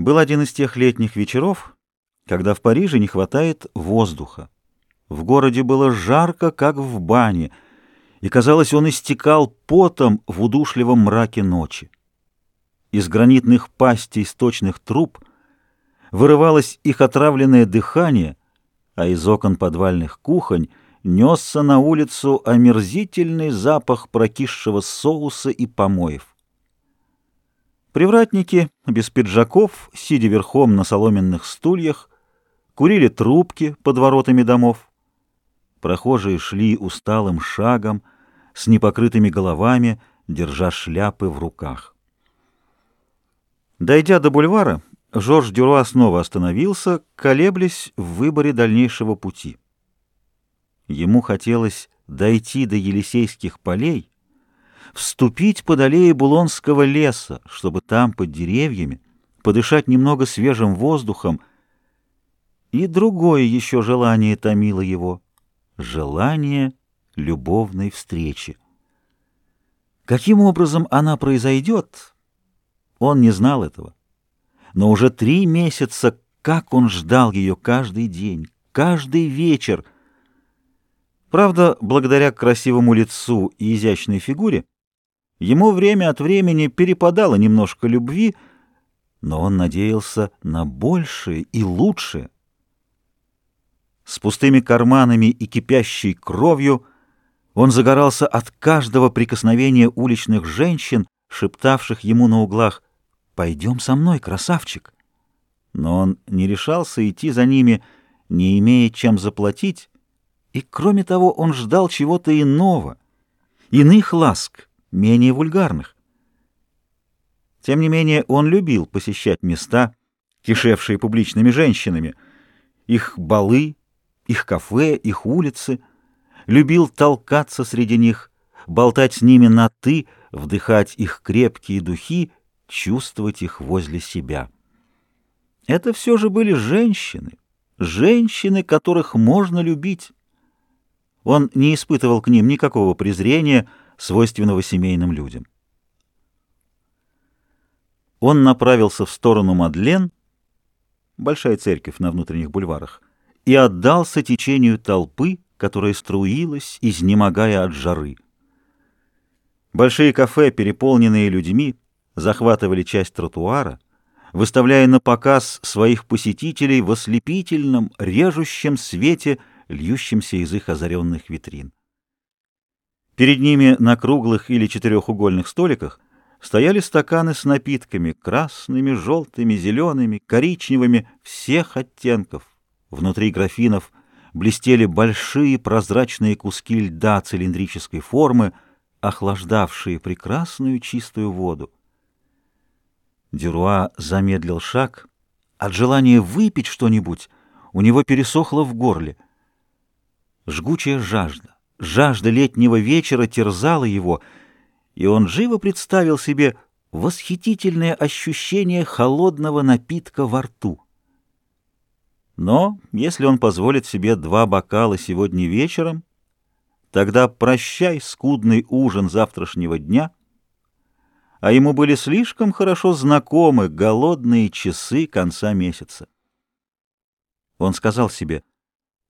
Был один из тех летних вечеров, когда в Париже не хватает воздуха. В городе было жарко, как в бане, и, казалось, он истекал потом в удушливом мраке ночи. Из гранитных пастей сточных труб вырывалось их отравленное дыхание, а из окон подвальных кухонь несся на улицу омерзительный запах прокисшего соуса и помоев. Привратники без пиджаков, сидя верхом на соломенных стульях, курили трубки под воротами домов. Прохожие шли усталым шагом, с непокрытыми головами, держа шляпы в руках. Дойдя до бульвара, Жорж Дюруа снова остановился, колеблясь в выборе дальнейшего пути. Ему хотелось дойти до Елисейских полей, вступить под аллеи Булонского леса, чтобы там, под деревьями, подышать немного свежим воздухом. И другое еще желание томило его — желание любовной встречи. Каким образом она произойдет, он не знал этого. Но уже три месяца, как он ждал ее каждый день, каждый вечер. Правда, благодаря красивому лицу и изящной фигуре, Ему время от времени перепадало немножко любви, но он надеялся на большее и лучшее. С пустыми карманами и кипящей кровью он загорался от каждого прикосновения уличных женщин, шептавших ему на углах «Пойдем со мной, красавчик!» Но он не решался идти за ними, не имея чем заплатить, и, кроме того, он ждал чего-то иного, иных ласк, менее вульгарных. Тем не менее, он любил посещать места, кишевшие публичными женщинами, их балы, их кафе, их улицы, любил толкаться среди них, болтать с ними на «ты», вдыхать их крепкие духи, чувствовать их возле себя. Это все же были женщины, женщины, которых можно любить. Он не испытывал к ним никакого презрения, свойственного семейным людям. Он направился в сторону Мадлен, большая церковь на внутренних бульварах, и отдался течению толпы, которая струилась, изнемогая от жары. Большие кафе, переполненные людьми, захватывали часть тротуара, выставляя на показ своих посетителей в ослепительном, режущем свете, льющемся из их озаренных витрин. Перед ними на круглых или четырехугольных столиках стояли стаканы с напитками, красными, желтыми, зелеными, коричневыми, всех оттенков. Внутри графинов блестели большие прозрачные куски льда цилиндрической формы, охлаждавшие прекрасную чистую воду. Дюруа замедлил шаг. От желания выпить что-нибудь у него пересохло в горле. Жгучая жажда Жажда летнего вечера терзала его, и он живо представил себе восхитительное ощущение холодного напитка во рту. Но если он позволит себе два бокала сегодня вечером, тогда прощай скудный ужин завтрашнего дня, а ему были слишком хорошо знакомы голодные часы конца месяца. Он сказал себе,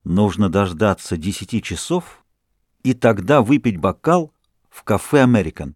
нужно дождаться десяти часов — и тогда выпить бокал в кафе «Американ».